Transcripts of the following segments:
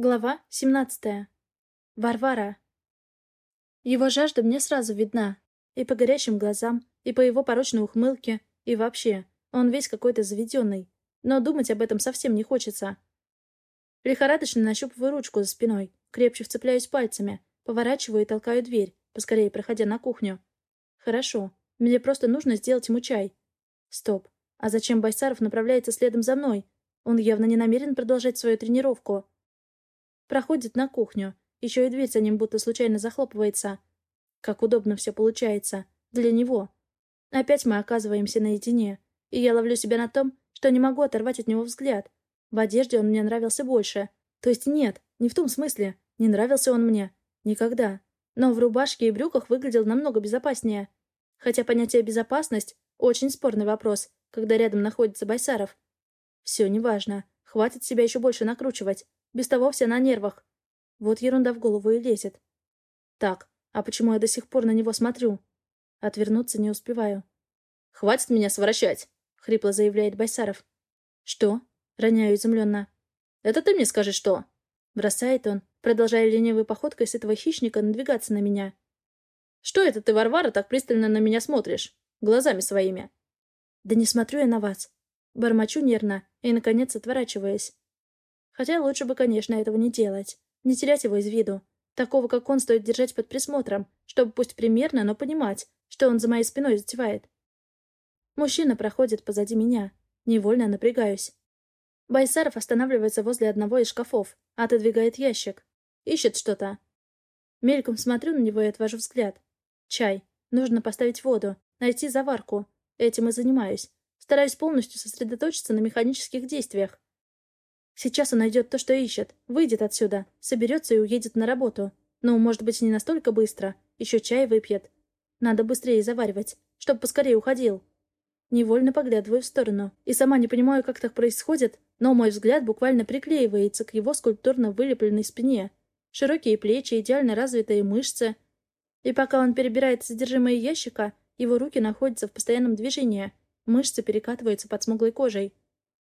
Глава 17. Варвара. Его жажда мне сразу видна. И по горящим глазам, и по его порочной ухмылке, и вообще. Он весь какой-то заведенный. Но думать об этом совсем не хочется. Лихорадочно нащупываю ручку за спиной, крепче вцепляюсь пальцами, поворачиваю и толкаю дверь, поскорее проходя на кухню. Хорошо. Мне просто нужно сделать ему чай. Стоп. А зачем Байсаров направляется следом за мной? Он явно не намерен продолжать свою тренировку. Проходит на кухню. Еще и дверь за ним будто случайно захлопывается. Как удобно все получается. Для него. Опять мы оказываемся наедине. И я ловлю себя на том, что не могу оторвать от него взгляд. В одежде он мне нравился больше. То есть нет, не в том смысле. Не нравился он мне. Никогда. Но в рубашке и брюках выглядел намного безопаснее. Хотя понятие «безопасность» — очень спорный вопрос, когда рядом находится Байсаров. Все неважно. Хватит себя еще больше накручивать. Без того все на нервах. Вот ерунда в голову и лезет. Так, а почему я до сих пор на него смотрю? Отвернуться не успеваю. «Хватит меня сворачать!» — хрипло заявляет Байсаров. «Что?» — роняю изумленно. «Это ты мне скажи, что?» Бросает он, продолжая ленивой походкой с этого хищника надвигаться на меня. «Что это ты, Варвара, так пристально на меня смотришь? Глазами своими?» «Да не смотрю я на вас». Бормочу нервно и, наконец, отворачиваясь. Хотя лучше бы, конечно, этого не делать. Не терять его из виду. Такого, как он, стоит держать под присмотром, чтобы пусть примерно, но понимать, что он за моей спиной затевает. Мужчина проходит позади меня. Невольно напрягаюсь. Байсаров останавливается возле одного из шкафов, отодвигает ящик. Ищет что-то. Мельком смотрю на него и отвожу взгляд. Чай. Нужно поставить воду, найти заварку. Этим и занимаюсь. Стараюсь полностью сосредоточиться на механических действиях. Сейчас он найдет то, что ищет, выйдет отсюда, соберется и уедет на работу. Ну, может быть, не настолько быстро. Еще чай выпьет. Надо быстрее заваривать, чтобы поскорее уходил. Невольно поглядываю в сторону. И сама не понимаю, как так происходит, но мой взгляд буквально приклеивается к его скульптурно вылепленной спине. Широкие плечи, идеально развитые мышцы. И пока он перебирает содержимое ящика, его руки находятся в постоянном движении. Мышцы перекатываются под смуглой кожей.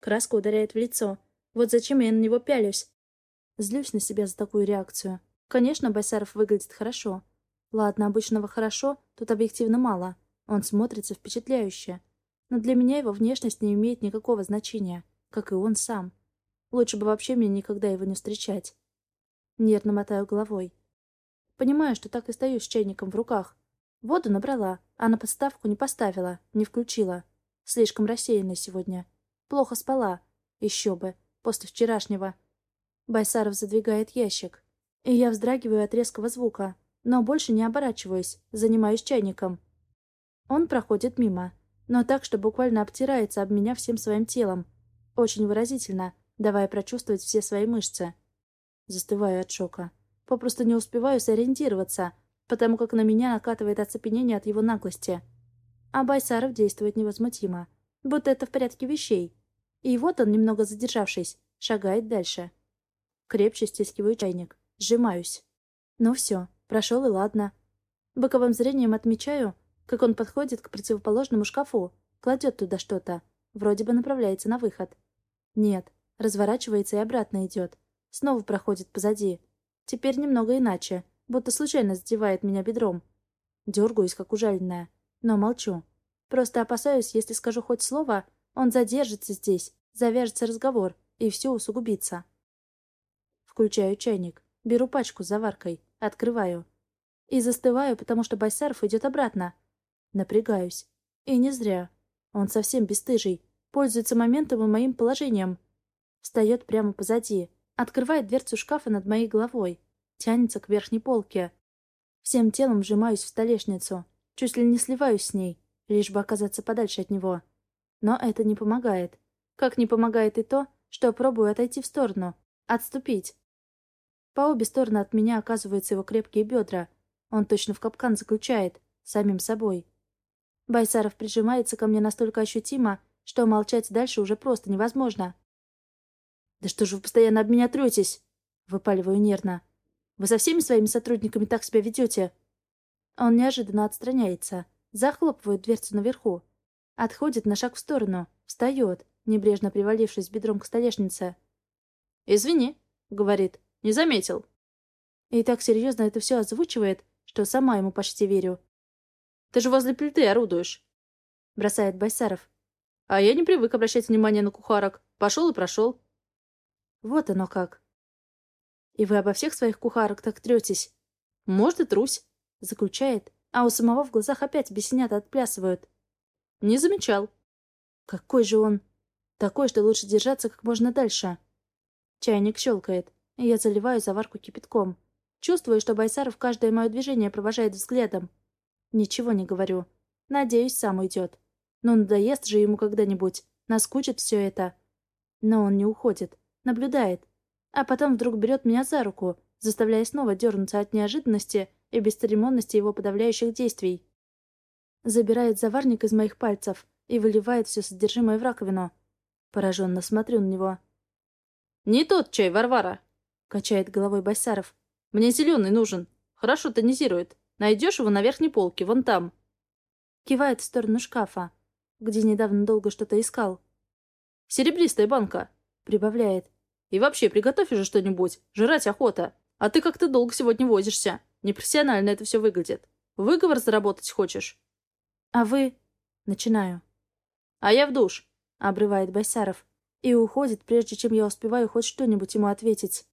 Краска ударяет в лицо. Вот зачем я на него пялюсь? Злюсь на себя за такую реакцию. Конечно, Байсаров выглядит хорошо. Ладно, обычного хорошо, тут объективно мало. Он смотрится впечатляюще. Но для меня его внешность не имеет никакого значения, как и он сам. Лучше бы вообще мне никогда его не встречать. Нервно мотаю головой. Понимаю, что так и стою с чайником в руках. Воду набрала, а на подставку не поставила, не включила. Слишком рассеянная сегодня. Плохо спала. Еще бы после вчерашнего. Байсаров задвигает ящик. И я вздрагиваю от резкого звука, но больше не оборачиваюсь, занимаюсь чайником. Он проходит мимо, но так, что буквально обтирается об меня всем своим телом. Очень выразительно, давая прочувствовать все свои мышцы. Застываю от шока. Попросту не успеваю сориентироваться, потому как на меня накатывает оцепенение от его наглости. А Байсаров действует невозмутимо, будто это в порядке вещей. И вот он, немного задержавшись, шагает дальше. Крепче стискиваю чайник. Сжимаюсь. Ну все, прошел и ладно. Боковым зрением отмечаю, как он подходит к противоположному шкафу, кладет туда что-то. Вроде бы направляется на выход. Нет, разворачивается и обратно идет. Снова проходит позади. Теперь немного иначе, будто случайно задевает меня бедром. Дергаюсь, как ужаленная, но молчу. Просто опасаюсь, если скажу хоть слово, он задержится здесь, завяжется разговор, и все усугубится. Включаю чайник, беру пачку с заваркой, открываю. И застываю, потому что Байсаров идет обратно. Напрягаюсь. И не зря. Он совсем бесстыжий, пользуется моментом и моим положением. Встает прямо позади, открывает дверцу шкафа над моей головой, тянется к верхней полке. Всем телом вжимаюсь в столешницу, чуть ли не сливаюсь с ней, лишь бы оказаться подальше от него. Но это не помогает. Как не помогает и то, что пробую отойти в сторону, отступить. По обе стороны от меня оказываются его крепкие бедра. Он точно в капкан заключает, самим собой. Байсаров прижимается ко мне настолько ощутимо, что молчать дальше уже просто невозможно. «Да что же вы постоянно об меня третесь?» — выпаливаю нервно. «Вы со всеми своими сотрудниками так себя ведете?» Он неожиданно отстраняется, захлопывает дверцу наверху, Отходит на шаг в сторону, встает, небрежно привалившись бедром к столешнице. «Извини», — говорит, Не заметил. И так серьезно это все озвучивает, что сама ему почти верю. Ты же возле плиты орудуешь. Бросает Байсаров. А я не привык обращать внимание на кухарок. Пошел и прошел. Вот оно как. И вы обо всех своих кухарок так третесь. Может, и трусь. Заключает, а у самого в глазах опять бесенята отплясывают. Не замечал. Какой же он? Такой, что лучше держаться как можно дальше. Чайник щелкает, я заливаю заварку кипятком. Чувствую, что Байсаров каждое мое движение провожает взглядом. Ничего не говорю. Надеюсь, сам уйдет. Но надоест же ему когда-нибудь. Наскучит все это. Но он не уходит. Наблюдает. А потом вдруг берет меня за руку, заставляя снова дернуться от неожиданности и бесцеремонности его подавляющих действий. Забирает заварник из моих пальцев и выливает все содержимое в раковину. Пораженно смотрю на него. «Не тот чай, Варвара!» — качает головой Байсаров. «Мне зеленый нужен. Хорошо тонизирует. Найдешь его на верхней полке, вон там». Кивает в сторону шкафа, где недавно долго что-то искал. «Серебристая банка», — прибавляет. «И вообще, приготовь уже что-нибудь. Жрать охота. А ты как-то долго сегодня возишься. Непрофессионально это все выглядит. Выговор заработать хочешь?» «А вы...» — начинаю. «А я в душ», — обрывает Байсаров. И уходит, прежде чем я успеваю хоть что-нибудь ему ответить.